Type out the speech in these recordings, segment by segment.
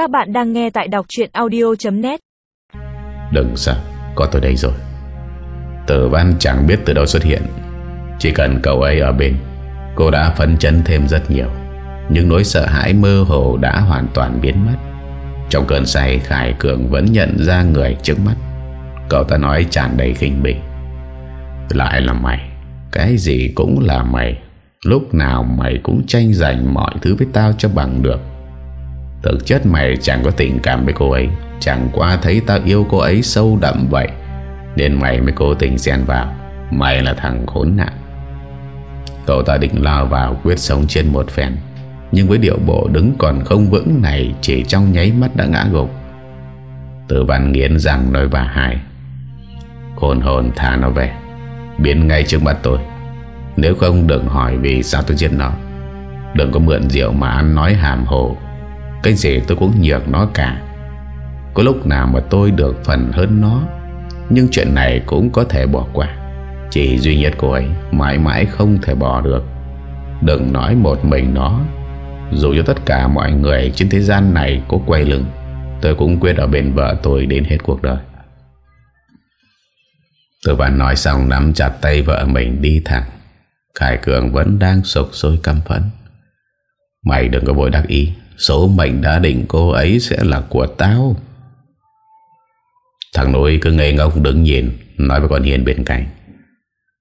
Các bạn đang nghe tại đọc chuyện audio.net Đừng sợ, Có tôi đây rồi. Tử văn chẳng biết từ đâu xuất hiện. Chỉ cần cậu ấy ở bên, Cô đã phấn chấn thêm rất nhiều. Nhưng nỗi sợ hãi mơ hồ đã hoàn toàn biến mất. Trong cơn say, Khải Cường vẫn nhận ra người trước mắt. Cậu ta nói tràn đầy khinh bỉ. Lại là mày. Cái gì cũng là mày. Lúc nào mày cũng tranh giành mọi thứ với tao cho bằng được. Thực chất mày chẳng có tình cảm với cô ấy. Chẳng qua thấy tao yêu cô ấy sâu đậm vậy, Nên mày mới cố tình xen vào. Mày là thằng khốn nạn. Cậu ta định lao vào quyết sống trên một phen, Nhưng với điệu bộ đứng còn không vững này Chỉ trong nháy mắt đã ngã gục. Tử văn nghiến rằng nói bà hai Khôn hồn thả nó về, Biến ngay trước mặt tôi. Nếu không đừng hỏi vì sao tôi giết nó. Đừng có mượn rượu mà ăn nói hàm hồ. Cái gì tôi cũng nhược nó cả. Có lúc nào mà tôi được phần hơn nó, Nhưng chuyện này cũng có thể bỏ qua. Chỉ duy nhất cô ấy Mãi mãi không thể bỏ được. Đừng nói một mình nó. Dù cho tất cả mọi người trên thế gian này có quay lưng, Tôi cũng quyết ở bên vợ tôi đến hết cuộc đời. Tôi bạn nói xong nắm chặt tay vợ mình đi thẳng. Khải Cường vẫn đang sụp sôi căm phẫn. Mày đừng có vội đắc ý. Số mệnh đã định cô ấy sẽ là của tao. Thằng nội cứ ngây ngốc đứng nhìn, Nói với con Hiền bên cạnh.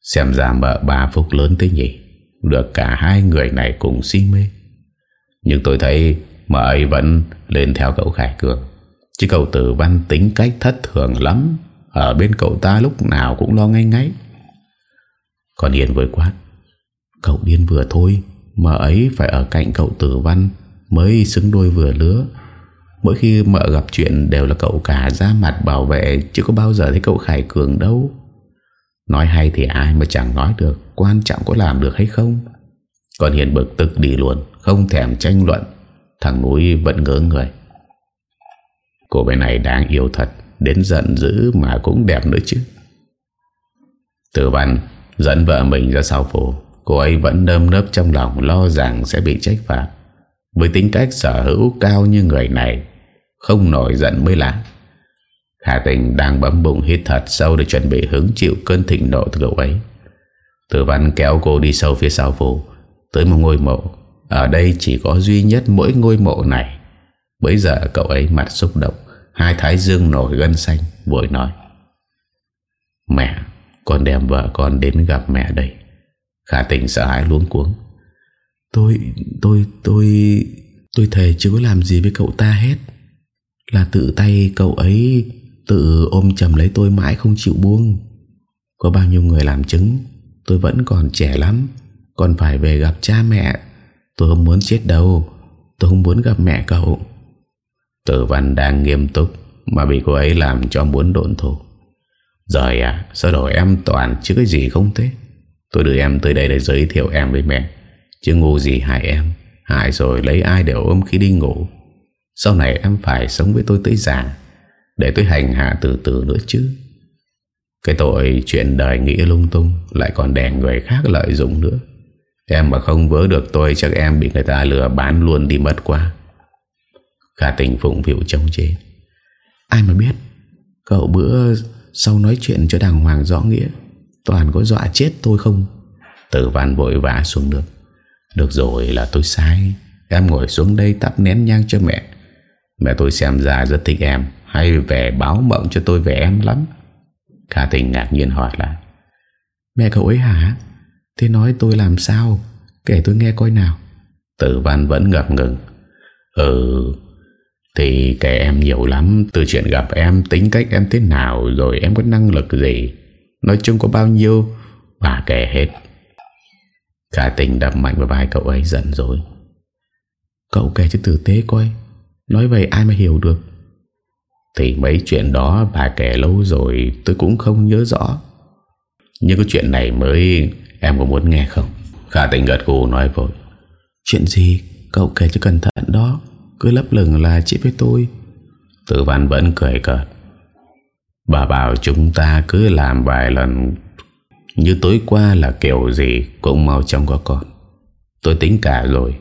Xem ra mợ bà phúc lớn thế nhỉ? Được cả hai người này cùng si mê. Nhưng tôi thấy Mợ ấy vẫn lên theo cậu Khải Cường. Chứ cậu tử văn tính cách thất thường lắm. Ở bên cậu ta lúc nào cũng lo ngay ngay. Còn Hiền vừa quát. Cậu điên vừa thôi Mợ ấy phải ở cạnh cậu tử văn. Mới xứng đôi vừa lứa. Mỗi khi mợ gặp chuyện Đều là cậu cả ra mặt bảo vệ, Chứ có bao giờ thấy cậu Khải Cường đâu. Nói hay thì ai mà chẳng nói được, Quan trọng có làm được hay không. Còn Hiền bực tức đi luôn, Không thèm tranh luận, Thằng núi vẫn ngỡ người. Cô bé này đáng yêu thật, Đến giận dữ mà cũng đẹp nữa chứ. Tử văn Dẫn vợ mình ra sau phố, Cô ấy vẫn đơm nớp trong lòng, Lo rằng sẽ bị trách phạt. Với tính cách sở hữu cao như người này, Không nổi giận mới lạ. Khả tình đang bấm bụng hít thật sâu Để chuẩn bị hứng chịu cơn thịnh nộ từ cậu ấy. Tử văn kéo cô đi sâu phía sau phố Tới một ngôi mộ. Ở đây chỉ có duy nhất mỗi ngôi mộ này. Bây giờ cậu ấy mặt xúc động, Hai thái dương nổi gân xanh Vội nói. Mẹ, Con đem vợ con đến gặp mẹ đây. Khả tình sợ hãi luống cuống. Tôi Tôi Tôi Tôi thề chưa có làm gì với cậu ta hết. Là tự tay cậu ấy Tự ôm chầm lấy tôi mãi không chịu buông. Có bao nhiêu người làm chứng, Tôi vẫn còn trẻ lắm, Còn phải về gặp cha mẹ. Tôi không muốn chết đâu, Tôi không muốn gặp mẹ cậu. Tử văn đang nghiêm túc Mà bị cô ấy làm cho muốn độn thổ. Rồi à Sao đổi em toàn chứ cái gì không thế? Tôi đưa em tới đây để giới thiệu em với mẹ. Chứ ngu gì hại em. Hại rồi lấy ai để ôm khi đi ngủ? Sau này em phải sống với tôi tới già, Để tôi hành hạ từ từ nữa chứ. Cái tội chuyện đời nghĩa lung tung Lại còn đè người khác lợi dụng nữa. Em mà không vớ được tôi, Chắc em bị người ta lừa bán luôn đi mất qua Khả tình phụng phịu trông chê Ai mà biết, Cậu bữa sau nói chuyện cho đàng hoàng rõ nghĩa, Toàn có dọa chết tôi không? Tử văn vội vã xuống nước. Được rồi, là tôi sai. Em ngồi xuống đây tắt nén nhang cho mẹ. Mẹ tôi xem ra rất thích em, Hay về báo mộng cho tôi về em lắm. Khả tình ngạc nhiên hỏi là Mẹ cậu ấy hả? Thế nói tôi làm sao? Kể tôi nghe coi nào. Tử văn vẫn ngập ngừng. Ừ Thì kể em nhiều lắm. Từ chuyện gặp em, tính cách em thế nào, Rồi em có năng lực gì? Nói chung có bao nhiêu? Bà kể hết. Cả tình đập mạnh vào vai cậu ấy giận rồi Cậu kể cho tử tế coi, Nói vậy ai mà hiểu được? Thì mấy chuyện đó bà kể lâu rồi Tôi cũng không nhớ rõ. Nhưng cái chuyện này mới, Em có muốn nghe không? Khả tình gật gù nói vội. Chuyện gì? Cậu kể cho cẩn thận đó. Cứ lấp lửng là chị với tôi. Tử văn vẫn cười cợt. Bà bảo chúng ta cứ làm vài lần như tối qua là kiểu gì Cũng mau chóng có con. Tôi tính cả rồi.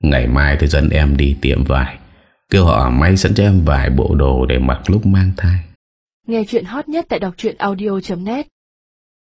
Ngày mai tôi dẫn em đi tiệm vải. Kêu họ may sẵn cho em vài bộ đồ để mặc lúc mang thai. Nghe chuyện hot nhất tại đọc audio.net